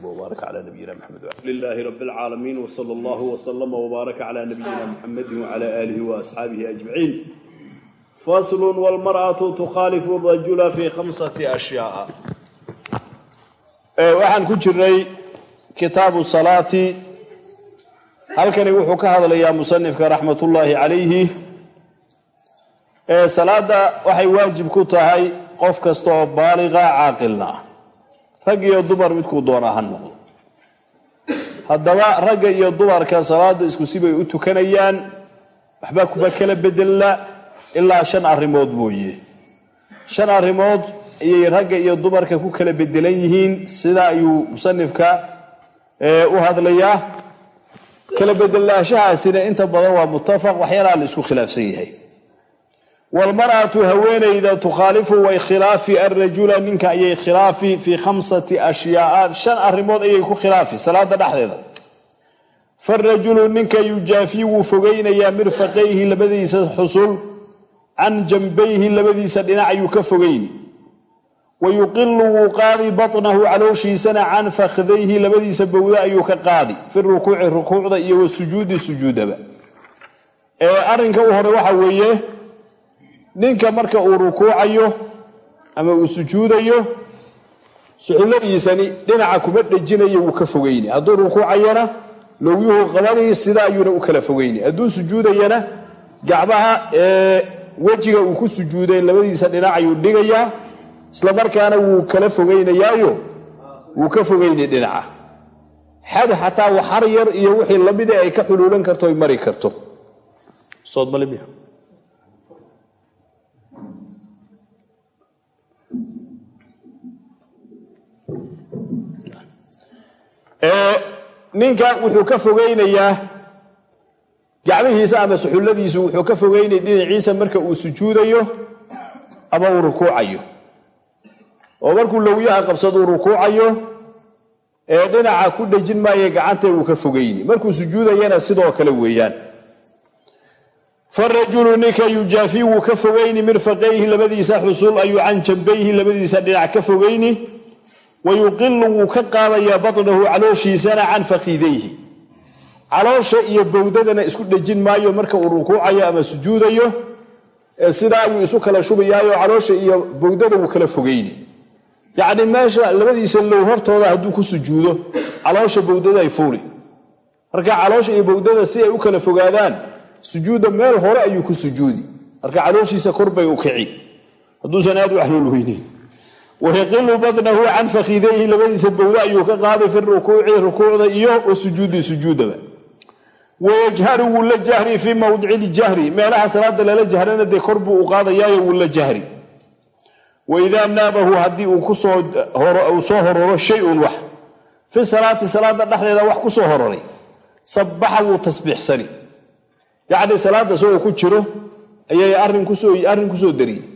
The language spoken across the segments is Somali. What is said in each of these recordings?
وسلم وبارك على نبينا محمد لله رب العالمين وصلى الله وسلم وبارك على نبينا محمد وعلى آله وأصحابه أجمعين فصل والمرأة تخالف الرجل في خمسة أشياء waxaan ku jirnay kitaabu salaati halkani wuxuu ka hadlayaa musanifka raxmatullaahi calayhi salaada waxay waajib ku tahay qof kasta oo baaliqa caaqilna ah rag iyo dumar midkuu doonaa ha noqdo. Haddaba ragga iyo dumarka salaada isku sibay u tukanayaan waxba kuma kala bedelna ilaa shan arrimood mooye. Shan arrimood ayay ragga iyo dumarka ku kala bedelan yihiin sida ayuu musanifka u hadlayaa. Kala bedelnaashahaasina inta badan waa muttafaq waxyaalaha la isku khilaafsan yahay walmar'atu haweenayda tukhaalifu way khilaafi arrajula ninka ayay khilaafi fii khamsati ashyaaa shan arrimood ayay ku khilaafi salaada dhexdeeda farajulu ninka yujaafi wuu fogeynayaa mirfaqayhi labadiisa xusul can jambayhi labadiisa dhinac ayuu ka fogeyni wayuqilu wuu qaadi batnahu calooshiisana can fakhdayhi labadiisa bowda ayuu ka qaadi fi rukuuci rukuucda iyo wasujuudi sujuudaba arrinka u hore waxa weeye ninka marka uu rukuucayo ama uu sujuudayo suxulladiisani dhinaca kuma dhejinayo wuu ka fogeyni hadduu rukuucayana lowyuhu qabani sida ayuuna u kala fogeyni hadduu sujuudayana gacmaha ee wejiga uu ku sujuuday labadiisa dhinac ayuu dhigayaa isla markaana wuu kala fogeynayaayo. Wuu ka fogeyni dhinaca. Xad xataa waxar yar iyo wixii lamida ay ka xuluulan karto mari karto ninka wuxuu ka fogeynayaa gacmihiisa ama suxulladiisu wuxuu ka fogeynaya dhinaciisa marka uu sujuudayo ama uu rukuucayo. Oo markuu lowyaha qabsaduu rukuucayo ee dhinaca ku dhejin maayo gacanta uu ka fogeyni markuu sujuudayana sidoo kale weeyaan. Farajulu ninka yujaafi wuu ka fogeyni mirfaqayhi labadiisa xusul ayuu can jambayhi labadiisa dhinac ka fogeyni wayuqilu wuu ka qaadayaa batnahu calooshiisana can fakiidayhi caloosha iyo bowdadana isku dhejin maayo marka uu rukuucayo ama sujuudayo sidaa ayuu isu kala shubayaayo caloosha iyo bowdada wuu kala fogeyni yacni meesha labadiisa low hortooda hadduu ku sujuudo caloosha bowdada ay fuuli marka caloosha iyo bowdada si ay u kala fogaadaan sujuudda meel hore ayuu ku sujuudi marka calooshiisa korbay u kici. hadduusan aad u weyneyn wayaqilu batnahu can fakiidayhi labadiisa bowda ayuu ka qaaday fi rukuuci rukuucda iyo wasujuudi sujuudaba wayajharu wuu la jahri fii mawdici ljahri meelaha salaada lala jahrana dee kor buu u qaadayaayo wuu la jahri waidaa naabahu haddii uu soo hororo shay-un wax fi salaati salaada dhexdeeda wax ku soo hororay sabaxa wuu tasbiixsani yacni salaada isagoo ku jiro ayay arrin ku soo dariyey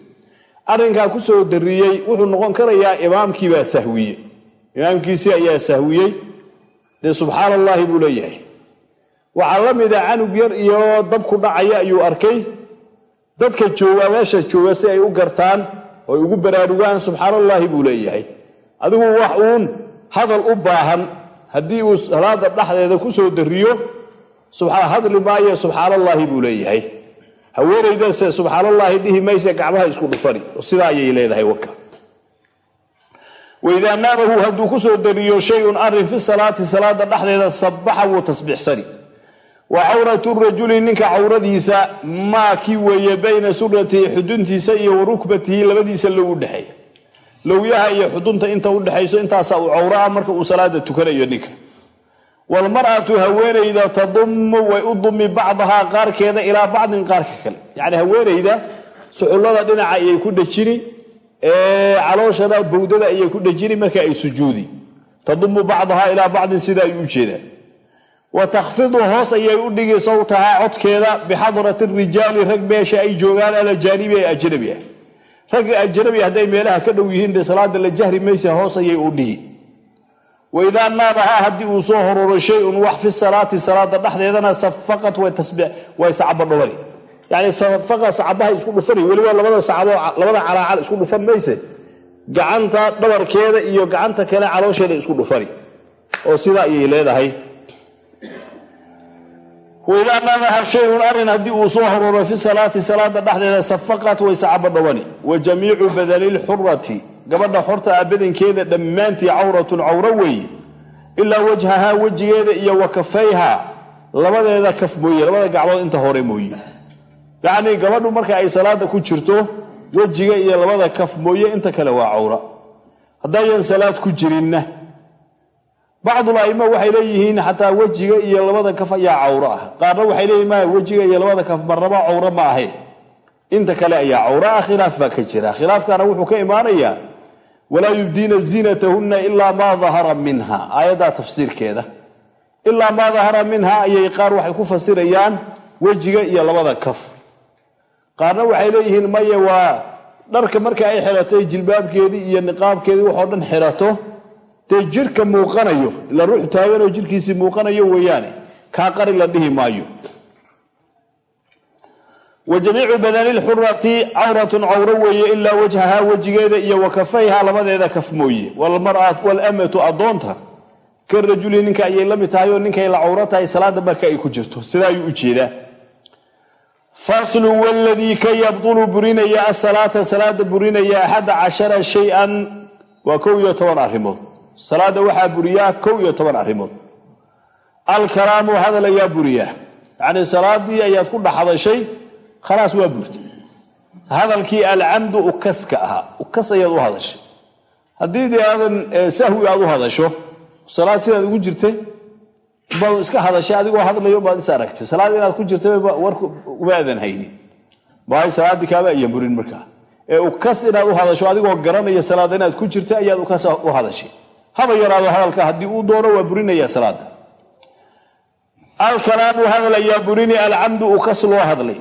arrinkaa ku soo dariyey wuxuu noqon karayaa imaamkiibaa sahwiye imaamkiisii ayaa sahwiyey. Dee subxaan allaahi buu leeyahay. Waxaa la mida canug yar iyo dab ku dhacaya ayuu arkay. Dadka joogaa meesha jooga si ay u gartaan oy ugu baraarugaan subxaan allaahi buu leeyahay. Adigu wax uun hadal u baahan. Haddii uu salaada dhexdeeda ku soo dariyo hadli maayo subxaan allaahi buu leeyahay haweenaydase subxaanallaahi dhihi mayse gacmaha isku dhufani. Sidaa ayay leedahay waka waidaa naabahu hadduu ku soo dariyo shayun arrin fi salaati salaada dhexdeeda sabaxa wuu tasbiixsani. Wa cawratu rajuli ninka cawradiisa maa kii weeye bayna suratihi xuduntiisa iyo wa rukbatihi labadiisa low u dhexeeya. Lowyaha iyo xudunta inta udhexayso intaasaa uu cawraa marka uu salaada tukanayo ninka walmar'atu haweenayda tadumu way u dumi bacdahaa qaarkeeda ilaa bacdin qaarka kale. Yacni haweenayda suxullada dhinaca ayay ku dhejini calooshana bowdada ayay ku dhejini marka ay sujuudi. Tadumu bacdahaa ilaa bacdin sida ay u jeedaan wa takhfidu hoos ayay u dhigi sawtahaa codkeeda bixadrati rijaali rag meesha ay joogaan alajaanibi ee ajnabi ah ragga ajnabi hadday meelaha ka dhow yihiin dee salaada la jahri maysa hoos ayay u dhigi waidaa naabahaa haddii uu soo hororo shayun wax fi salaati salaada dhexdeedana safaqat way sacbadhobani yani safaqa sacabaha isku dhufani weliba labada labada calaacal isku dhufan mayse gacanta dhabarkeeda iyo gacanta kale caloosheeda isku dhufani oo sidaa ayay leedahay waidaa naamaha shayun arrin haddii uu soo hororo fi salaati salaada dhexdeeda safaqat way sacabadhawani wa jamiicu badalilxurati gabadha xorta ah badankeeda dhammaantii cawratun cawro weeye ilaa wajhahaa wejigeeda iyo wa kafayha labadeeda kaf mooye labada gacmood inta hore mooye. Yacnii gabadhu marka ay salaada ku jirto wejiga iyo labada kaf mooye inta kale waa cawra. Haddayan salaad ku jirinna. Bacdul waxay leeyihiin xataa wejiga iyo labada kaf ayaa cawro ah. Qaarna waxay leeyihiin maya wejiga iyo labada kaf marnaba cawro ma ahe inta kale ayaa cawro ah khilaaf baa ka jira. Khilaafkana wuxuu ka imaanayaa walaa yubdiina ziinatahunna ilaa maa dahara minha. Aayaddaa tafsiirkeeda. Ilaa maa dahara minha ayay qaar waxay ku fasirayaan wejiga iyo labada kaf. Qaarna waxay leeyihiin maya waa dharka marka ay xiratay jilbaabkeedii iyo niqaabkeedii waxoo dhan xirato dee jirhka muuqanayo ila ruux taaganoo jirhkiisii muuqanayo weeyaane kaa qari la dhihi maayo wa jamiicu badalilxurati cawratun cawro weeye ilaa wajhahaa wejigeeda iyo wa kafayhaa labadeeda kaf mooye. Walamatu addoonta ka rajuli ninka ayay la mid tahay oo ninkay la cawro tahay salaada marka ay ku jirto. Sidaa ayuu u jeedaa. Faslu waladii ka yabdulu burinaya asalaata salaada burinaya axada cashara shay-an waa kow iyo toban arrimood. Salaada waxaa buriyaa kow iyo toban khalaas waa burtay hadalkii alcamdu ukaska ahaa. Ukas ayaad u hadashay. Haddii dee aadan sahwi aad u hadasho salaad sidaad ugu jirtay baad iska hadashay adigoo hadlayo baad is aragtay. Salaad inaad ku jirtay war uma aadan haynin. Maayo salaaddii kaaba burin markaa. Ee ukas inaad u hadasho adigoo garanaya salaada inaad ku jirta ayaad ukas u hadashay. Haba yaraado hadalka haddii uu doono waa burinaya salaada alkalaamu hadal burini alcamdu ukas loo hadlay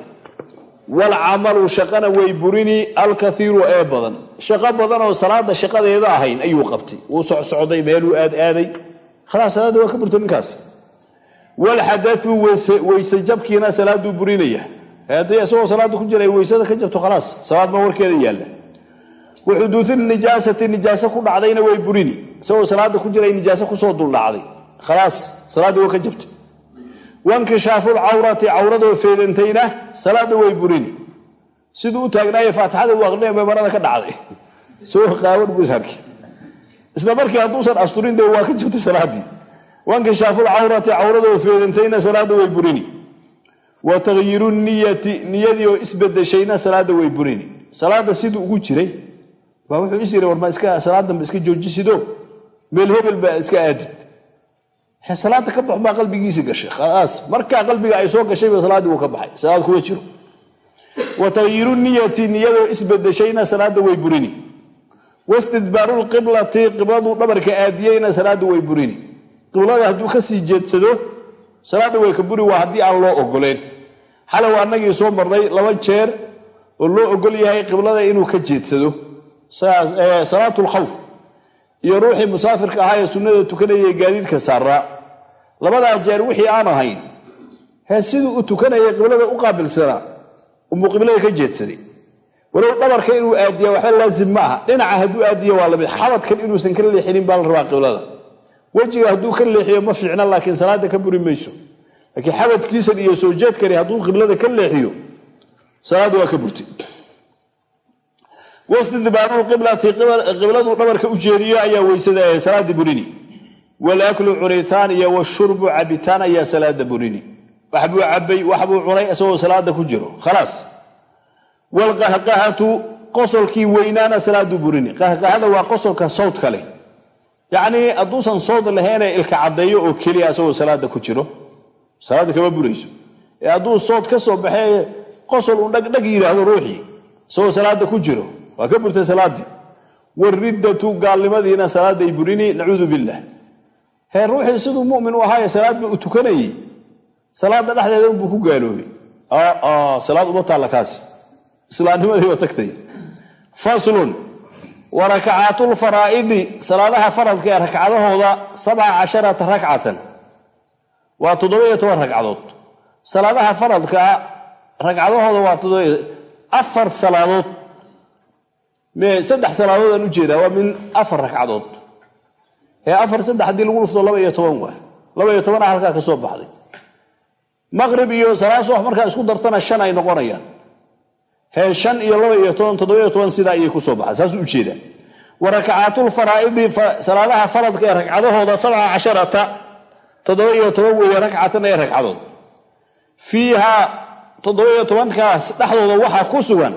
walcamalu shaqana way burini alkaiiru ee badan shaqo badan oo salaada shaqadeeda ahayn ayuu qabtay wuu socsocday meeluu aad aaday khalaas salaada waa ka burta ninkaas walxadau weyse jabkiina salaaduu burinaya haddii isagoo salaada ku jira weysada ka jabto khalaas salaad ma warkeeda yaalla waxuduudu nijaasati nijaaso ku dhacdayna way burini isagoo salaada ku jira nijaaso ku soo duldhacday khalaas salaadii waa ka jabtay wankishaafuulcawrati cawradoo feedantayna salaada way burini. Siduu u taagnaaye faatixada uu aqrinaya bay marada ka dhacday. Soo qaawan buu isharki isla markii hadduusan asturin dee waa ka jabtay salaadii. Wankishaafuulcawrati cawradoo feedantayna salaada way burini. Wa takhyiiru niyati niyadii oo isbedeshayna salaada way burini. Salaada siduu ugu jiray baa wuxuu is yiri warma iska joojisido? Meel hebel iska aadid salaada ka bax baa qalbigiisi gashay. Khalaas markaa qalbiga ay soo gashayba salaaddii wuu ka baxay. Salaad kuma jiro. Wa takhyiiru niyati niyadoo isbedeshayna salaada way burini. Wastidbaaru lqiblati qibladuu dhabarka aadiyeyna salaada way burini. Qiblada hadduu ka sii jeedsado salaada way ka buri waa haddii aan loo ogoleen xalow annagii soo marnay laba jeer oo loo ogol yahay qiblada inuu ka jeedsado. Salaatu lkhawf iyo ruuxii musaafirka ahaa ee sunnada tukanayay gaadiidka saaraa labadaa jeer wixii aan ahayn hee siduu u tukanayay qiblada u qaabilsanaa umuu qiblada ka jeedsaday walow dhabarka inuu aadiya waxba laazim ma aha. Dhinaca hadduu aadiyo waa la mid xabadkan inuusan ka leexinin baa la rabaa qiblada. Wejiga hadduu ka leexiyo ma fiicna laakiin salaada ka buri mayso. Laakiin xabadkiisan iyo soo jeedkani hadduu qiblada ka leexiyo salaada waa ka burtay wastidbaaru qiblati qibladuu dhabarka u jeediyo ayaa weysada salaada burini. Walaklu cunitaan iyo washurbu cabitaan ayaa salaada burini. Waxbuu cabay waxbuu cunay isagoo salaada ku jiro. Khalaas. Walqahqahatu qosolkii weynaana salaaduu burini. Qahqahada waa qosolka sawdka leh. Yacnii hadduusan sawd lahaynee ilka caddeeyo oo keliya isagoo salaada ku jiro salaada kama burayso. Ee hadduu sood ka soo baxee qosol uu dhagdhag yidhaahdo ruuxii isagoo salaada ku jiro waa ka burtay salaadii wariddatu gaalnimadiina salaaday burini nacuudu billah. Hee ruuxii siduu mumin u ahaaye salaadba u tukanayey. Salaada dhexdeeda unbuu ku gaaloobay. Salaad uma taalla kaasi. Islaamnimadiiba tagtay. Faslun wa rakacaatulfaraa'idi salaadaha faradka ee ragcadahooda sabca casharata ragcatan waa toddoba-iyo toban ragcadood. Salaadaha faradkaa ragcadahooda waa afar salaadood saddex salaadood aan u jeedaa waa min afar ragcadood ee afar saddex haddii lagu dhufto laba iyo toban waa laba iyo tobana halkaa ka soo baxday. Maqrib iyo salaad subax markaa isku dartana shan ay noqonayaan. Hee shan iyo laba iyo toban toddoba iyo toban sidaa ayay ku soo baxday. Saasuu u jeedaa wa rakcaatulfaraa'idi salaadaha faradka ee ragcadahooda sabca casharata toddoba iyo toban weeye ragcatan ee ragcadood fiiha toddoba iyo tobankaas dhexdooda waxaa ku sugan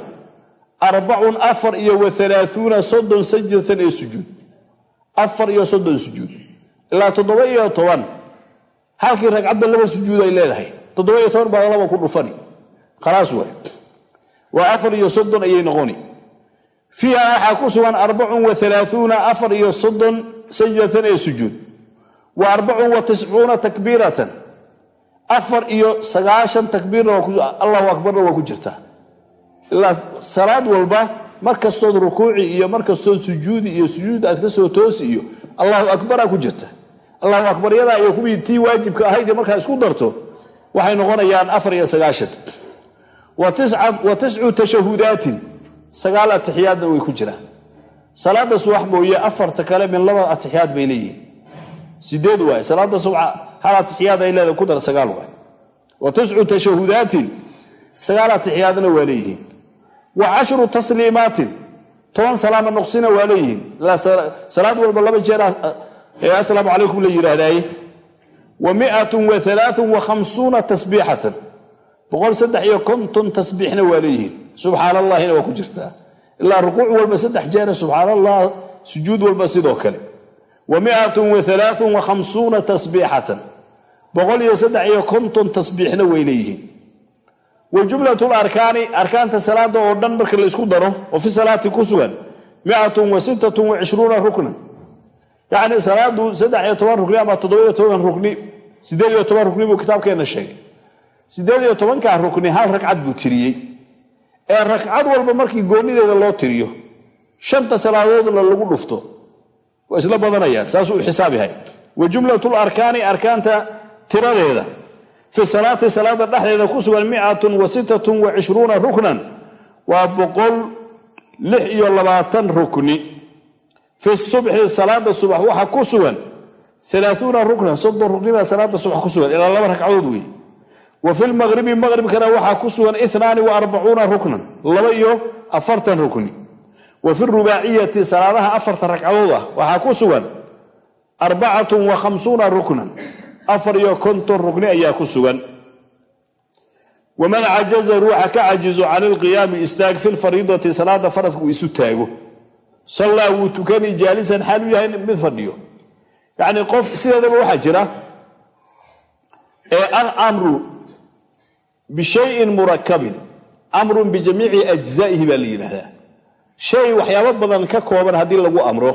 arbacun afar iyo wa alaaثuuna soddon sajdatan ee sujuud afar iyo soddon sujuud ilaa toddoba iyo toban halkii ragcadba laba sujuud ay leedahay toddoba iyo toban baa laba ku dhufani khalaas waay waa afar iyo soddon ayay noqoni fiiha waxaa ku sugan arbacun wa alaaثuuna afar iyo soddon sajdatan ee sujuud wa arbacun wa tiscuuna takbiiratan afar iyo sagaashan takbiirna allahu akbarna waa ku jirtaa salaad walba mar kastood rukuuci iyo mar kastood sujuudi iyo sujuud aad ka toosi iyo allahu akbaraa ku jirta. Allahu akbar yadaa iyo kuwii tii waajibka ahayd markaa isku darto waxay noqonayaan afar iyo sagaashan wa tiscu tashahudaatin sagaal atixiyaadna way ku jiraan. Salaada subax mooye afarta kale min laba atixiyaad bay leeyihiin. Sideed waay salaada subxa hal atixiyaad ay leedahay ku dar sagaal waay. Wa tiscu tashahudaatin sagaal atixiyaadna waa leeyihiin wa cashru tasliimaatin toban salaama noqsina waa leeyihiin salaad walba laba jeer assalaamu calaykum la yidhaahdaaye wa miatun wa alaaun wa khamsuuna tasbiixatan. Boqol saddex iyo konton tasbiixna waa leeyihiin subxaan allahina waa ku jirtaa ilaa rukuuc walba saddex jeera subxaan sujuud walba sidoo kale. Wa miatun wa alaaun wa khamsuuna tasbiixatan. Boqol iyo saddex iyo konton tasbiixna way leeyihiin wa jumlat larkaani arkaanta salaada oo dhan marka la isku daro oo fi salaati ku sugan miatun wa sittatun wa cishruuna ruknan. Yacni salaadu saddex rukni ama toddoba iyo toban rukni siddeed iyo toban rukni buu kitaabkeenna sheegay. Siddeed iyo rukni hal ragcad buu tiriyey. Ee ragcad walba markii goonideeda loo tiriyo shanta salaadoodna lagu dhufto. Waa isla badanayaan saasuu u xisaab yahay. Wa jumlatu larkaani arkaanta tiradeeda fi salaati salaada dhexdeeda ku sugan miatun wa sittatun wa cishruuna ruknan waa boqol lix iyo labaatan rukni. Fi subxi salaada subax waxaa ku sugan alaaثuuna ruknan soddon rukni baa salaada subax ku sugan ilaa laba ragcadood wey wa fi lmaqribi maqribkana waxaa ku sugan inaani wa arbacuuna ruknan laba iyo afartan rukni. Wa fi rubaaciyati salaadaha afarta ragcadood ah waxaa ku sugan ruknan afar iyo konton rukni ayaa ku sugan. Waman cajaza ruuxa ka cajizo can ilqiyaami istaag fi lfariidati salaada faradka uu isu taago. Sallaa wuu tukani jaalisan xaal u yahay mid fadhiyo. Yacni qof sideedaba waxaa jira ee alamru bishayin murakabin amrun bijamiici ajzaa'ihi baa la yidhaahdaa. Shay waxyaabo badan ka kooban haddii lagu amro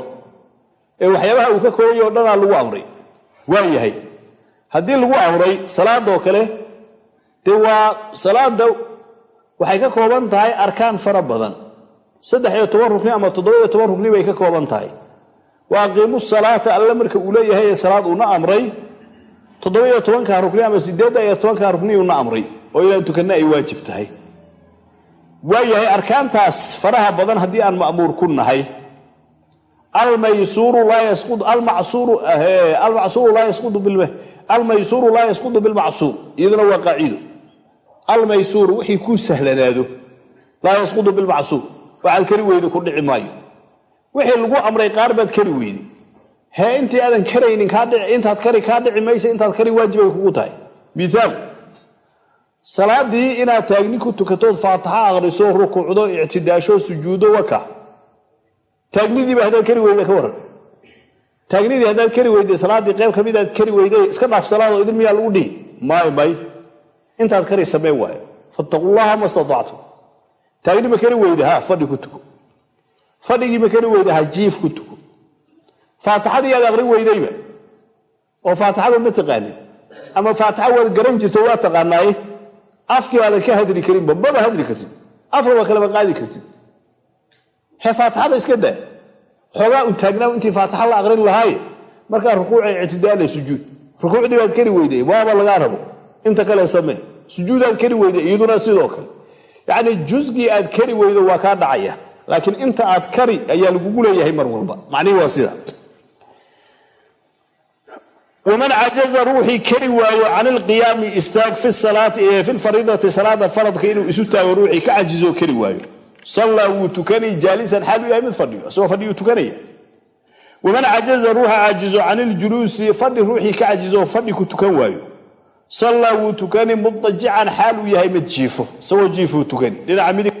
ee waxyaabaha uu ka koobay oo dhanaa lagu amray waa yahay haddii lagu amray salaadoo kale dee waa salaada waxay ka kooban tahay arkaan fara badan. Saddex iyo toban rukni ama toddoba iyo toban rukni bay ka kooban tahay. Wa aqiimu salaata alle marka uu leeyahay ee salaad uuna amray toddoba iyo tobanka rukni ama sideedda iyo tobanka rukni uuna amray oo inaan tukanna ay waajib tahay. Waayahay arkaantaas faraha badan haddii aan ma'muur ku nahay almaysuuru laa yasqudu bilmacsuur iyaduna waa qaaciido. Almaysuur wixii kuu sahlanaado laa yasqudu bilmacsuur waxaad kari weyda ku dhici maayo. Wixii lagu amray qaar baad kari weyde hee intii aadan karaynin intaad kari kaa dhici maysa intaad kari waajibay kugu tahay. Miaal salaadii inaad taagni ku tukatood faataxa aqriso rukuucdo ictidaasho sujuudo waka. Taagnidiiba haddaad kari weyda ka waran taagnidii haddaad kari weyday salaaddii qayb ka midaad kari weyday iska dhaaf salaado idin miyaa lagu dhihi? May may intaad kari sameen waayo. Fattaqullaha ma statactum taagni ma kari weyda ha fadhi ku tuko fadhigii ma kari weyda ha jiif ku tuko faataxadii aad aqrin weydayba oo faataxaba ma taqaanin ama faataxa waad garan jirto waa taqaanaaye afkii aadan ka hadli karinba maba hadli kartid. Afraba kaleba qaadi kartid. He faataxaba iska daa xoogaa un taagnaa intii faataxa la aqrin lahaaye markaa rukuuca ictidaala sujuud. Rukuucdii baad kari weyday waaba lagaa rabo. Inta kale samee. Sujuudaad kari weyday iyaduna sidoo kale. Yacnii jusgii aad kari weydo waa kaa dhacaya. Laakiin inta aad kari ayaa lagugu leeyahay mar walba. Macnihii waa sida. Waman cajaza ruuxii kari waayo can ilqiyaami istaag fi salaati fi lfariidati salaada faradka inuu isu taago ruuxii ka cajizoo kari waayo sallaa wuu tukanay jaalisan xaal u yahay mid fadhiyo. Isagoo fadhiyuu tukanaya waman cajaza ruuxa cajizo can iljuluusi fadhi ruuxii ka cajizo fadhi ku tukan waayo sallaa wuu tukani mudajican xaal uu yahay mid jiifo isagoo jiifuu tukani. Dhinaca midig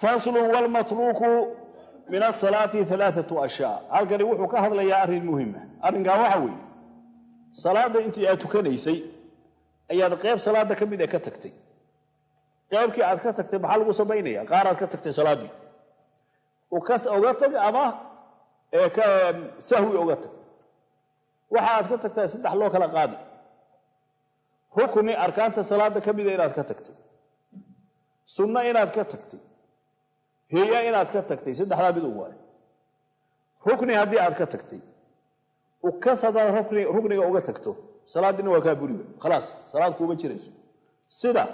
faslun wlmatruuku min asalaati alaaatu ashyaa halkani wuxuu ka hadlayaa arrin muhima arrinkaa waxa weeye salaada intii aad tukanaysay ayaad qeyb salaada ka mid e ka tagtay qeybkii aad ka tagtay maxaa lagu samaynaya qaar aad ka tagtay salaaddii ukas oga tag ama sahwi oga tag? Waxa aad ka tagtaa saddex loo kala qaadi. Rukni arkaanta salaada ka mida inaad ka tagtay. Sunno inaad ka tagtay. Heya inaad ka tagtay. Saddexdaa mid u waayo rukni haddii aad ka tagtay. Ukas haddaad rukniga uga tagto salaaddiina waa kaa buriba. Khalaas salaad kuuma jirayso. Sida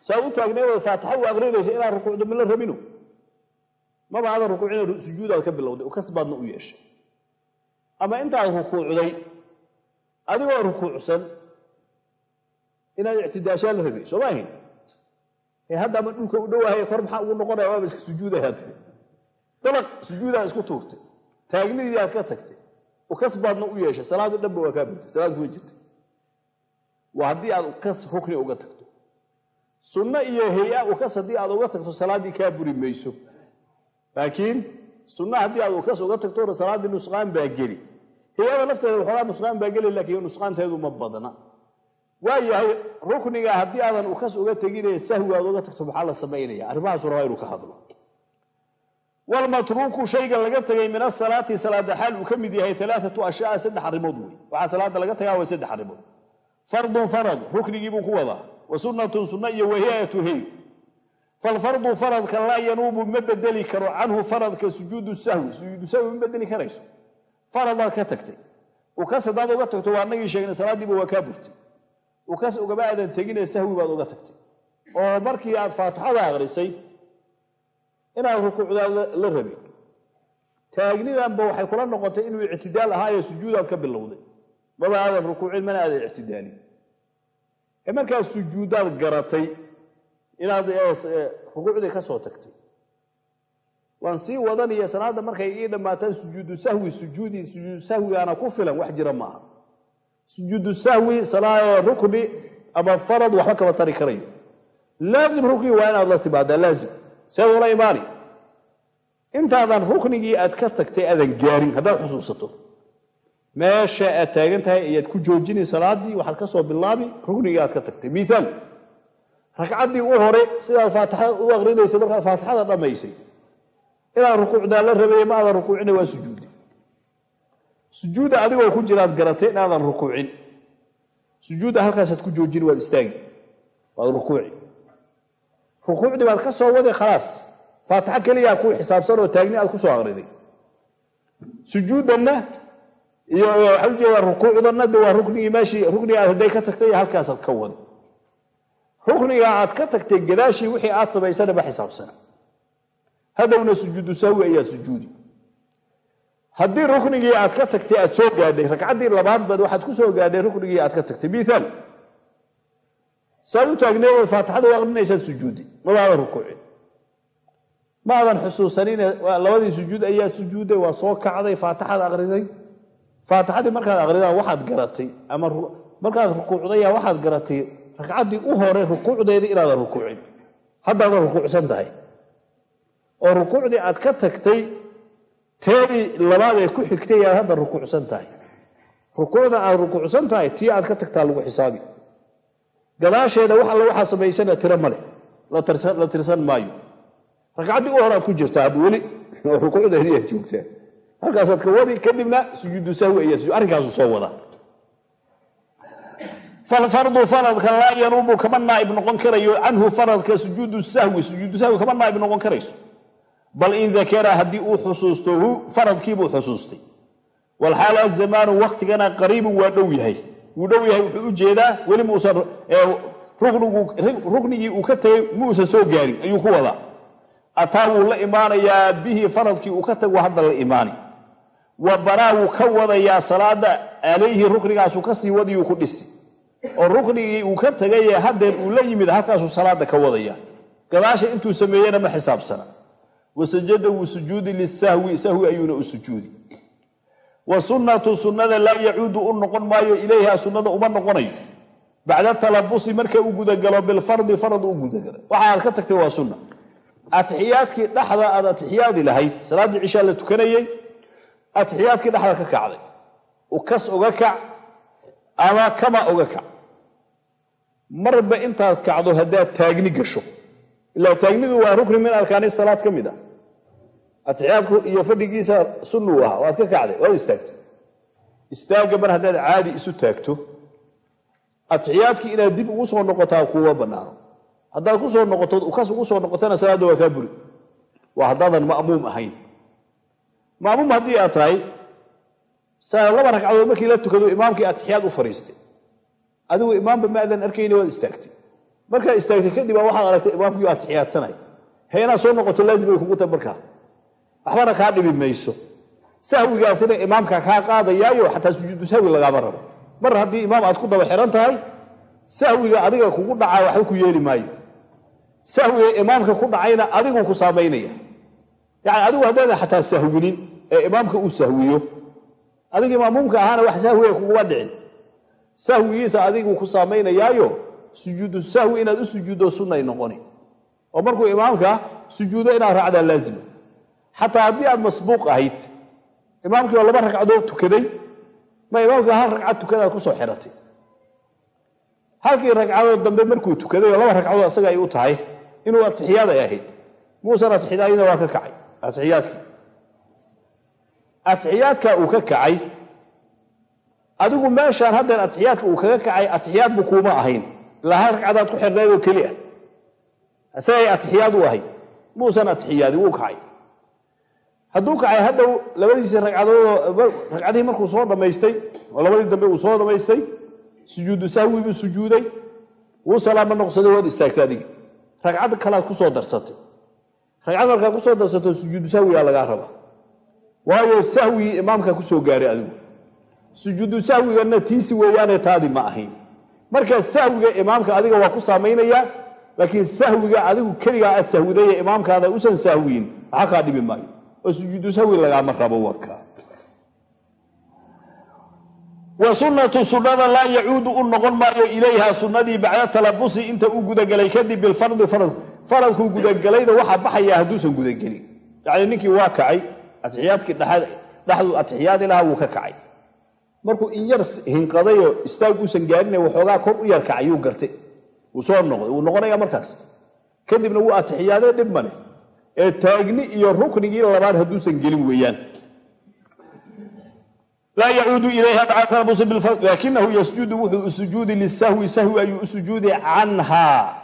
saad u taagneedo faatixa u aqrinaysa inaad rukuucdo mala rabino maba aadan rukuucina sujuudaad ka bilowday ukas baadna u yeeshay. Ama intaad rukuucday adigoo rukuucsan inaad ictidaashaa la rabay. Soo ma ahayn? Hadda ama dhulka u dhowaahay kor maxaa ugu noqonaya? Waaba iska sujuudaya tiri dalaq sujuudaa isku tuurtay taagnidii aad ka tagtay. Ukas baadna u yeeshay. Salaadu dhanba waa kaa burtay salaad kuma jirtay waa haddii aad ukas rukni uga tagto sunno iyo hay'a ukas haddii aad uga tagto salaaddii kaa buri mayso. Laakiin sunna haddii aad ukas uga tagto salaaddii nusqaan baa geli. Hay'ada lafteeda waxoogaa nusqaan baa geli laakiin nusqaanteedu ma badna. Waa yahay rukniga haddii aadan ukas uga tegine sahwi aad uga tagto maxaa la samaynaya? Arrimahaasu rabaa inuu ka hadlo. Walmatruuku shayga laga tegay min asalaati salaada xaal uu ka mid yahay alaaatu ashyaa saddex arrimood wey waxaa salaada laga tagaa waa saddex arrimood. Fardun farad ruknigiibuu ku wadaa wa sunnatun sunna iyo wahiyatu hey falfardu faradka laa yanuubu ma bedeli karo canhu faradka sujuudu sahwi. Sujuudu sahwi ma bedeli karayso. Faradaad ka tagtay. Ukas haddaad uga tagto waa anagii sheegnay salaaddiiba waa kaa burtay. Ukas ugama aadan tegine sahwi baad uga tagtay. Oo markii aad faatixada aqrisay inaad rukuucdaad la rabin. Taagnidanba waxay kula noqotay inuu ictidaal ahaayo sujuudaad ka bilowday. Maba aadan rukuucin mana aadan ictidaalin ee markaad sujuudaad garatay inaad rukuucdii ka soo tagtay. Waan sii wadanaya salaadda markay ii dhammaataan sujuudu sahwi sujuudi sujuudu sahwigaana ku filan wax jira maaha. Sujuudu sahwi salaa rukni ama farad waxba kama tari karayo. Laazim rukni waa inaad la timaadaa laazim. Seed ula imaani. Intaadan ruknigii aad ka tagtay aadan gaarin haddaad xusuusato meesha aad taagan tahay ayaad ku joojini salaadii waxaad ka soo bilaabi ruknigii aad ka tagtay. Miaal ragcaddii u hore sidaad faatixada u aqrinaysay markaad faatixada dhammaysay. Inaad rukuucdaa la rabay ma aadan rukuucina waa sujuudi sujuudda adigoo ku jiraad garatay inaadan rukuucin. Sujuudda halkaasaad ku joojini waad istaagi. Waad rukuuci. Rukuucdii baad ka soo waday khalaas. Faatixo keliyaa kuu xisaabsan oo taagni aad ku soo aqriday sujuuddanna iyo waxaa u jeedaa rukuucdanna waa ruknigii meeshii rukniga aad hadday ka tagtay halkaasaad ka waday rukniga aad ka tagtay gadaashii wixii aad samaysana ma xisaabsana. Hadhowna sujuudu sahwi ayaa sujuudi. Haddii ruknigii aad ka tagtay aad soo gaadhay ragcaddii labaad baad waxaad ku soo gaadhay ruknigii aad ka tagtay. Miaal saad u taagneed ood faatixada u aqrinaysaad sujuudi mabaadan rukuucin. Ma aadan xusuusanine labadii sujuud ayaad sujuudday waa soo kacday faatixaad aqriday faatixadii markaad aqridaan waxaad garatay ama markaad rukuucdaya waxaad garatay ragcaddii u hore rukuucdeedii inaadan rukuucin. Haddaadan rukuucsan tahay. Oo rukuucdii aad ka tagtay teedii labaad ee ku xigtay aad hadda rukuucsan tahay. Rukuucda aad rukuucsan tahay tii aad ka tagtaa lagu xisaabi. Gadaasheeda wax alla waxaad samaysana tiro maleh la tirsan maayo. Ragcaddii u horaad ku jirtaa weli oo rukuucdeedii aad joogtaa halkaasaad ka wadi kadibna sujuudu sahwi ayaa arrinkaasu soo wadaa. Falfardu faradka laa yanuubu kama naaib noqon karayo canhu faradka sujuudu sahwi sujuudu sahwi kama naaib noqon karayso. Bal in dakara haddii uu xusuusto hu faradkiibuu xusuustay. Walxaal azamaanu waktigana qariibun waa dhow yahay. Wuu dhow yahay wuxuu u jeedaa weli muusan ruknigii uu ka tegay muusan soo gaarin ayuu ku wadaa. Ataa wuu la imaanayaa bihi faradkii uu ka tago hadda la imaani wa banaa wuu ka wadayaa salaada calayhi ruknigaasuu ka sii wadiyuu ku dhisi. Oo ruknigii uu ka tagaye haddeer uu la yimid halkaasuu salaada ka wadaya gadaasha intuu sameeyena ma xisaabsana. Wasajada wuu sujuudi lisahwi sahwi ayuuna u sujuudi. Wa sunnatu sunnada laa yacuudu u noqon maayo ilayha sunnada uma noqonayo. Bacda talabusi marka u gudagalo bilfardi farad u gudagalo. Waxa aad ka tagtay waa sunna. Atixiyaadkii dhexda aad atixiyaadi lahayd salaaddii cishaa la tukanayey atixiyaadkii dhexda ka kacday. Ukas oga kac ama kama oga kac. Marba intaad kacdo haddaad taagni gasho. Ilaa taagnidu waa rukni min arkaani salaad ka mid ah. Atixiyaadku iyo fadhigiisa sunnuu ahaa waad ka kacday waad istaagto. Istaagga mar haddaad caadi isu taagto atixiyaadkii inaad dib ugu soo noqotaa kuuma banaano haddaad ku soo noqotood ukas ugu soo noqotana salaadda waa kaa buri. Waa haddaadan ma'muum ahayn ma'muum haddii aad tahay laba ragcadood markii la tukado imaamkii atixiyaad u fadhiistay. Adigu imaamba maadan arkayni waad istaagtay. Markaad istaagtay kadib waxaad aragtay imaamkii atixiyaadsanay he inaad soo noqoto laazim ay kugu tahay markaa waxbana kaa dhibi mayso. Sahwigaasina imaamka kaa qaadayaayo xataa sujuudu sahwi lagaama rabo mar haddii imaam aad ku daba xiran tahay sahwiga adiga kugu dhacaa waxba ku yeeli maayo. Sahwiga imaamka ku dhacayna adigu ku saamaynaya yani adigu haddaadan xataa sahwinin ee imaamka uu sahwiyo. Adigii maamuumka ahaana wax sahwiga kuguma dhicin sahwigiisa adigu ku saamaynayaayo sujuudu sahwi inaad u sujuuddo sunnay noqoni. Oo markuu imaamka sujuudo inaad raacdaa laazima. Xataa haddii aad masbuuq ahayd imaamkii oo laba ragcadood tukaday ma imaamkii hal ragcad tukadaad ku soo xiratay halkii ragcadood dambe markuu tukaday oo laba ragcadood asaga ay u tahay inuu atixiyaad ay ahayd. Muusan atixiyaadina waa ka kacay atixiyaadkii atixiyaadka uu ka kacay adigu meeshaan haddeen atixiyaadka uu kaga kacay atixiyaadbu kuuma ahayn. Ilaa hal ragcadaad ku xirnayd oo keli ah isagay atixiyaad u ahayd muusan atixiyaadin wuu kacay. Hadduu kacay hadhow labadiisii ragcadoodoo ragcadihii markuu soo dhammaystay oo labadii dambe uu soo dhammaystay sujuudu sahwi buu sujuuday. Wuu salaamo noqsaday waad istaagtay adiga ragcad kalaad ku soo darsatay ragcad markaa ku soo darsato sujuudu sahwigaa lagaa raba waayo sahwigii imaamka ku soo gaaray adigu. Sujuudu sahwigana tiisi weeyaane taadi ma ahayn. Marka sahwiga imaamka adiga waa ku saamaynayaa laakiin sahwiga adigu keligaa aad sahwidaye imaamkaada usan sahwiyin waxa kaa dhibi maayo. Oo sujuudu sahwi lagaama rabo warka wa sunnatu sunnada laa yacuudu u noqon maayo ilayha sunnadii bacda talabusi inta uu gudagelay kadib bilfardi farad faradkuu gudagelayda waxaa baxaya hadduusan gudagelin yacni ninkii waa kacay atixiyaadkii dhexduu atixiyaadi lahaa wuu ka kacay. Markuu in yar hinqadayoo istaag uusan gaarina waxoogaa kor u yar kacay yuu gartay. Wuu soo noqday wuu noqonaya markaas. Kadibna wuu atixiyaadee dhib male ee taagni iyo ruknigii labaad hadduusan gelin weeyaan. Laa yacuudu ilayha bacda talabusi bilfard laakinahu yasjudu wuxuu usujuudi lisahwi sahwi ayuu u sujuudi canhaa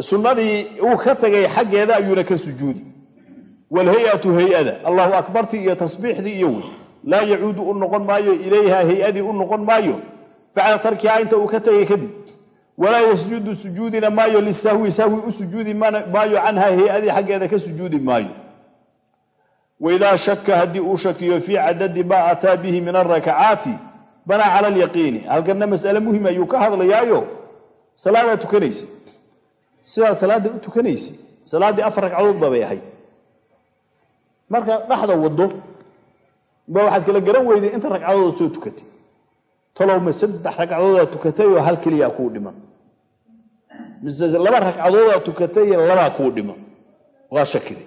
sunnadii uu ka tagay xaggeeda ayuuna ka sujuudi. Waalhay-atu hay'ada. Allahu akbartii iyo tasbiixdii iyo wey laa yacuudu u noqon maayo ilayha hay'adii u noqon maayo bacda tarkihaa inta uu ka tagay kadib. Walaa yasjudu sujuudina maayo lisahwi sahwi u sujuudi maayo canhaa hay'adii xaggeeda ka sujuudi maayo. Waidaa shaka haddii uu shakiyo fii cadadi maa ataa bihi min alrakacaati banaa cala alyaqiini halkanna mas'ale muhiim ayuu ka hadlayaayo. Salaadaa tukanaysay sidaa salaadda u tukanaysay salaaddii afar ragcadood babay ahayd. Markaad dhexda waddo ba waxaad kala garan weyday inta ragcadooda soo tukatay. Talowma saddex ragcadoodaa tukatay oo hal keliyaa kuu dhiman mise laba ragcadoodaa tukatay iyo labaa kuu dhiman waa shakiday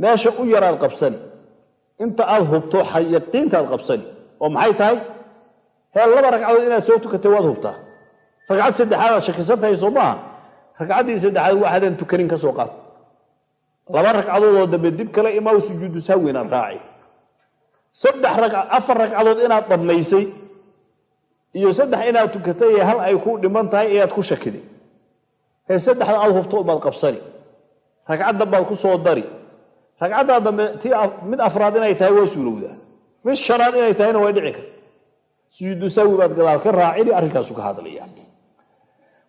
meesha u yaraad qabsani inta aad hubto yaqiintaad qabsani oo maxay tahay? Hee laba ragcadood inaad soo tukatay waad hubtaa ragcad saddexaadaad shakisan tahay soo maaha. Ragcaddii saddexaad waxaadan tukanin ka soo qaad. Laba ragcadoodoo dambe dib kale imaa sujuudu sahwina raaci saddex afar ragcadood inaad dhammaysay iyo saddex inaad tukatay ee hal ay ku dhiman tahay ayaad ku shakiday. Hee saddexda aad hubto ubaad qabsani. Ragcad dambaad ku soo dari. Ragcaddaa dambe ti mid afraad inay tahay waa suurowdaa mid shanaad inay tahayna way dhici karta sujuudu sahwi baad gadaal ka raacini arrinkaasu ka hadlaya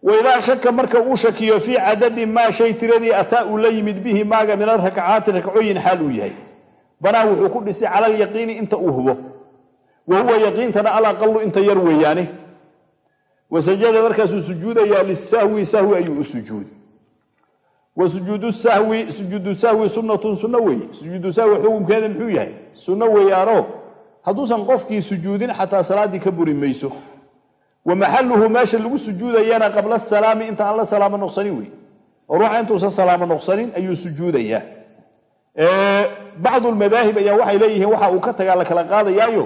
waidaa shaka marka uu shakiyo fii cadadi maa shay tiradii ataa uu la yimid bihi maaga min alrakcaati rakcooyin xaal uu yahay. Banaa wuxuu ku dhisay cala alyaqiini inta uu hubo. Wa huwa yaqiintana alaqalu inta yar weeyaane. Wasajada markaasuu sujuudayaa lisahwi sahwi ayuu u sujuudi wa sujuudu sahwi sujuudu sahwi sunnatun sunno weeye. Sujuudu sahwi xukunkeeda muxuu yahay? Sunno weeyaanoo hadduusan qofkii sujuudin xataa salaaddii ka buri mayso wa maxaluhu meesha lagu sujuudayana qabla salaami inta aan la salaamo noqsanin wey. Oo ruuxa intuusan salaamo noqsanin ayuu sujuudayaa. Bacdu lmadaahib ayaa waxay leeyihiin waxa uu ka tagaa la kala qaadayaayo.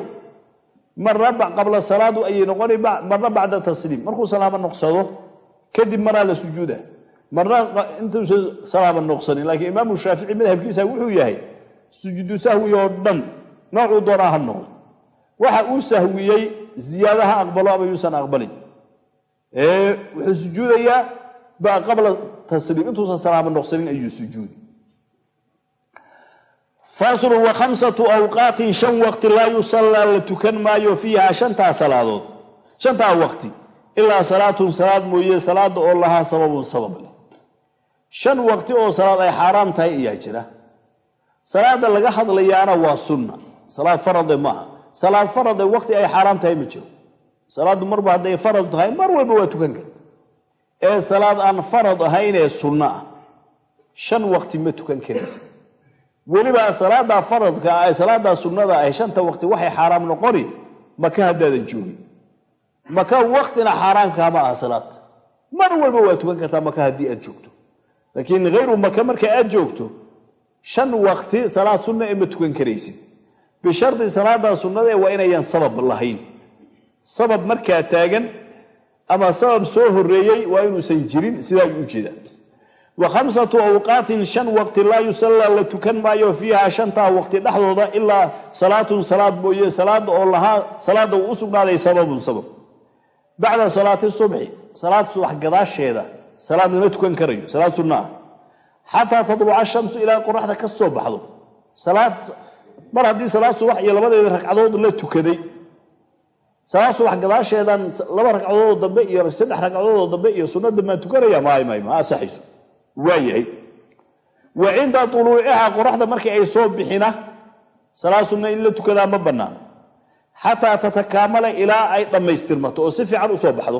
Marna qabla salaadu ayay noqona marna bacda tasliim. Markuu salaamo noqsado kadib maraa la sujuuda marna intuusan salaamo noqsanin laakiin imaamu shaafici madhabkiisa wuxuu yahay sujuudu sahwi oo dhan noocuu doonaa ha noqdo. Waxa uu sahwiyey ziyaada ha aqbalo ama yuusan aqbalin wuxuu sujuudayaa qabla tasliim intuusan salaamo noqsanin ayuu sujuudi faslu wa khamsatu awqaatin shan waqti laa yusallaa la tukan maayo fiiha shantaa salaadood. Shantaa waqti. Ilaa salaatun salaad mooye salaada oo lahaa sababun sabab. Leh shan waqti oo salaad ay xaaraam tahay ayaa jira. Salaada laga hadlayaana waa sunna. Salaad farade maaha salaad farade waqti ay xaaraam tahay ma jiro. Salaaddu marba hadday farad tahay mar walba waa tukan karta. Ee salaad aan farad ahayn ee sunno ah shan waqti ma tukan karaysa. Weliba salaadaa faradka ah salaadaa sunnada ah shanta waqti waxay xaaraam noqoni maka haddaadan joogin. Maka waqtina xaaraamkaama aha salaad. Mar walba waa tukan kartaa maka haddii aad joogto. Laakiin hayru maka marka aad joogto shan waqti salaad sunna ee ma tukan karaysid bishardi salaadaa sunnada ee waa inayan sabab lahayn. Sabab markaa taagan ama sabab soo horeeyey waa inuusan jirin sidaa ayuu u jeedaa wa khamsatu awqaatin shan waqti laa yusallaa la tukan maayo fiiha shantaa waqti dhexdooda ilaa salaatun salaad mooye salaada oo lahaa salaada uu u sugnaaday sababun sabab. Bacda salaati subxi salaad subax gadaasheeda salaad lama tukan karayo salaad sunna ah xataa tadluca shamsu ilaa qoraxda ka soo baxdo mar haddii salaad subax iyo labadeeda ragcadood la tukaday salaad subax gadaasheedan laba ragcadoodoo dambe iyo saddex ragcadoodoo dambe iyo sunna dambaan tukanaya maay maay ma asaxayso waayahay wa cinda uluuciha qoraxda markii ay soo bixina salaad sunna in la tukadaa ma bannaan. Xataa tatakaamala ilaa ay dhammaystirmato oo si fiican u soo baxdo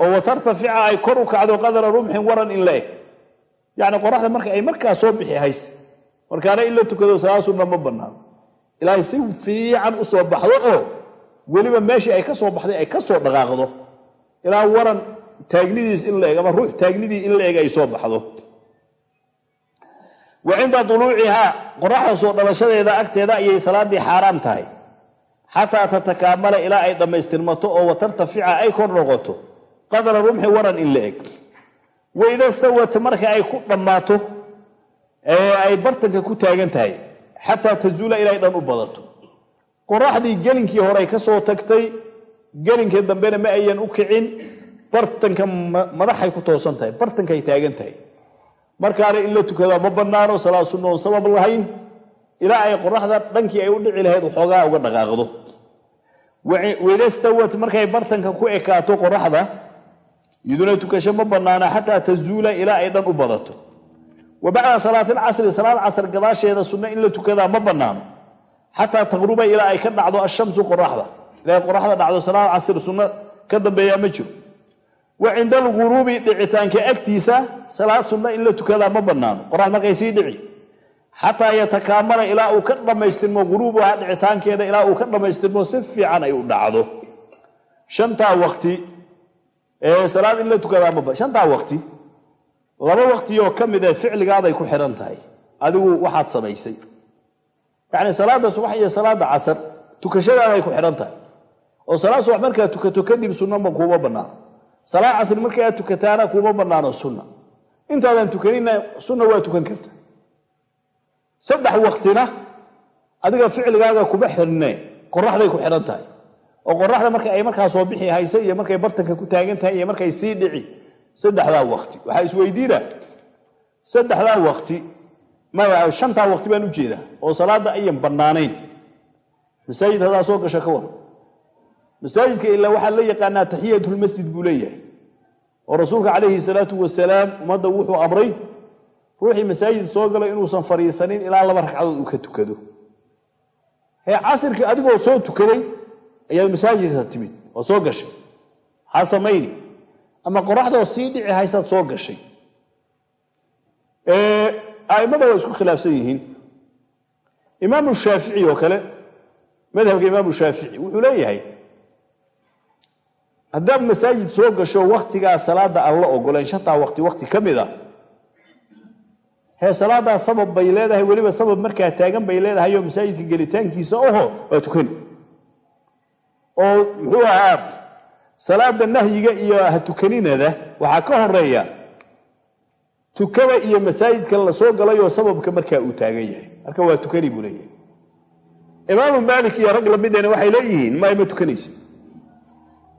oo watartafica ay kor u kacdo qadra rumxin waran in la eg. Yacni qoraxda marka ay markaa soo bixi hays markaana in la tukado salaad sunna ma bannaan. Ilaahay si fiican u soo baxdo oo weliba meeshii ay ka soo baxday ay ka soo dhaqaaqdo. Ilaa waran taagnidiis in la eg ama ruux taagnidii in la eg ay soo baxdo. Wa cinda duluucihaa qoraxda soo dhalashadeeda agteeda ayay salaadii xaaraam tahay. Xataa tatakaamala ilaa ay dhammaystirmato oo watartafica ay kor noqoto. Qadra rumxi waran in la eg waida stawat marka ay ku dhammaato ee ay bartanka ku taagan tahay. Xataa tazuula ilay dhan u badato. Qoraxdii gelinkii horey ka soo tagtay gelinkii dambena ma ayan u kicin bartanka madaxay ku toosan tahay bartankay taagan tahay. Markaana in la tukadaa ma bannaano salaad sunna sabab lahayn. Ilaa ay qoraxda dhankii ay u dhici lahayd waxoogaa uga dhaqaaqdo. Wedastawat markay bartanka ku ekaato qoraxda iyaduna tukasho ma bannaana xataa tazuula ilaa ay dhan u badato wa bacda salaati alcasri salaad casr gadaasheeda sunno in la tukadaa ma bannaano. Xataa taqruba ilaa ay ka dhacdo ashamsu qoraxda. Ilaa qoraxda dhacdo salaad casr sunno ka dambeeyaa ma jiro. Wa cinda alguruubi dhicitaanka agtiisa salaad sunna in la tukadaa ma bannaano. Qorax markay sii dhici. Xataa yatakaamala ilaa uu ka dhammaystirmo guruubaha dhicitaankeeda ilaa uu ka dhammaystirmo si fiican ay u dhacdo. Shantaa waqti salaad in la tukadaa ma shantaa waqti laba waqtiyoo ka mid ee ficligaaday ku xidhan tahay. Adigu waxaad samaysay. Yacni salaada subax iyo salaada casar tukashadaaday ku xidhan tahay. Oo salaad subax markaad tukato kadib sunnama kuuma bannaano salaad casri markii aad tukataana kuuma bannaano sunna. Intaadan tukanina sunna waa tukan karta. Saddex waqtina adiga ficligaaga kuma xirne qoraxday ku xidhan tahay. Oo qoraxda marka ay markaa soo bixi haysa iyo markay bartanka ku taagan tahay iyo markay sii dhici saddexdaa waqti. Waxaa isweydiina saddexdaa waqti maya shantaa waqti baan u jeedaa oo salaada ayan bannaanayn. Masaajid haddaa soo gasho ka waran. Masaajidka ilaa waxaa la yaqaanaa taxiyatulmasjid buu leeyahay oo rasuulka calayhi salaatu wasalaam ummadda wuxuu amray ruuxii masaajid soo galo inuusan fadhiisanin ilaa laba ragcadood uu ka tukado. Hee casirkii adigoo soo tukaday ayaad masaajidka timid oo soo gashay. Maxaad samayni ama qoraxdoo sii dhici haysaad soo gashay. A'immada waa isku khilaafsan yihiin. Imaamu shaafici oo kale madhabka imaamu shaafici wuxuu leeyahay haddaad masaajid soo gasho waktigaa salaada aan la ogoleen shantaa waqti waqti ka mid a hee salaadaa sabab bay leedahay weliba sabab markaa taagan bay leedahay oo masaajidka gelitaankiisa oho waa tukani. Oo muxuu ahaa salaada nahyiga iyo ha tukaninada waxaa ka horreeya tukada iyo masaajidka la soo galayoo sababka markaa uu taagan yahay. Marka waa tukani buu leeyahay. Imaamu maalik iyo rag lamidena waxay leeyihiin ma ima tukanaysa.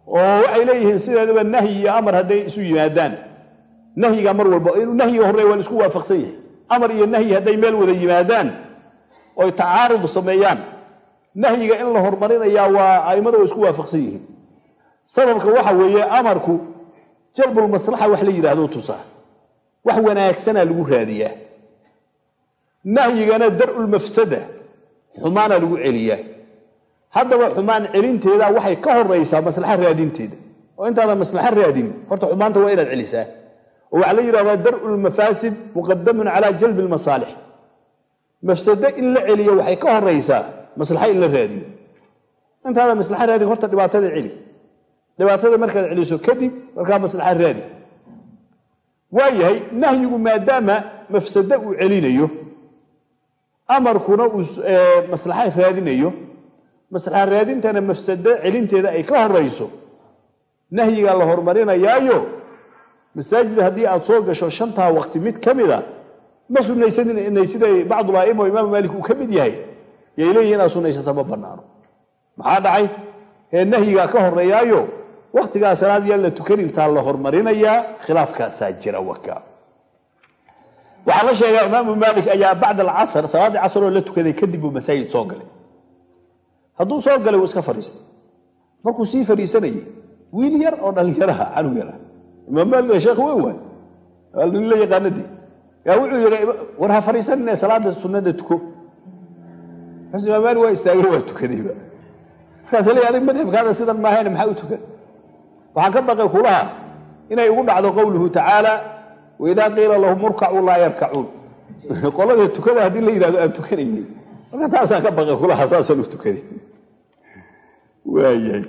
Oo waxay leeyihiin sideedaba nahyi iyo amar hadday isu yimaadaan. Nahyiga mar walba nahyiga horreeya waa la isku waafaqsan yahay. Amar iyo nahyi hadday meel wada yimaadaan oy tacaarud sameeyaan. Nahyiga in la hormarinayaa waa a'immada waa isku waafaqsan yihiin sababka waxa weeye amarku jalbulmaslaxa wax la yidhaahdo tusaa. Wax wanaagsanaa lagu raadiyaa. Nahyigana dar'ulmafsada xumaana lagu celiyaa. Haddaba xumaan celinteeda waxay ka horaysaa maslaxa raadinteeda. Oo intaadan maslaxa raadin horta xumaanta waa inaad celisaa. Oo waxaa la yidhahdaa dar'u lmafaasid muqadamun calaa jalbi lmasaalix mafsado in la celiyo waxay ka horaysaa maslaxa in la raadiyo intaadan maslaxa raadin horta dhibaatada celi dhibaatada markaad celiso kadib markaa maslaxa raadi. Waayahay nahyigu maadaama mafsado uu celinayo amarkuna uu maslaxa raadinayo maslaxa raadintana mafsado celinteeda ay ka horayso nahyigaa la horumarinayaayo masaajid haddii aad soo gasho shantaa waqti mid ka mid a ma sunaysanin inay siday bacdulaa'ima oo imaamu maalik uu ka mid yahay yay leeyihiin inaad sunaysata ma bannaano. Maxaa dhacay? Ee nahyigaa ka horeeyaayo wakhtigaa salaad yaan la tukanintaa la hormarinayaa khilaafkaasaa jira waka waxaa la sheegaa imaamu maalik ayaa bacda alcasr salaaddii casr oo la tukaday kadib buu masaajid soo galay. Hadduu soo galay wuu iska fadhiistay. Markuu sii fadhiisanayay wiil yar oo dhallinyaraha canug yara imaam maalik sheekh weyn waay. Waa nin la yaqaanade yaa wuxuu yidhi war ha fadhiisanine salaada sunnada tuko. Imaam maalik waa istaagay waa tukadayba markaas leey adig madhabkaada sidan maahayne maxaa u tukan waxaan ka baqay kulaha inay ugu dhacdo qowluhu tacaala waidaa qiila lahum urkacuu laa yarkacuun. Qolada tukada haddii la yidhahdo aan tukanaynin. Marka taasaan ka baqay kulaha saasaan u tukaday waayahay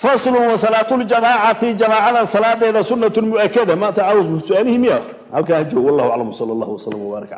faslun wa salaatuljamaacati jamaacada salaadeeda sunnatun mu'akada maanta caawus su'aalihii miya. Halkaa joog wallahu aclam sala allah wasalam wbaarak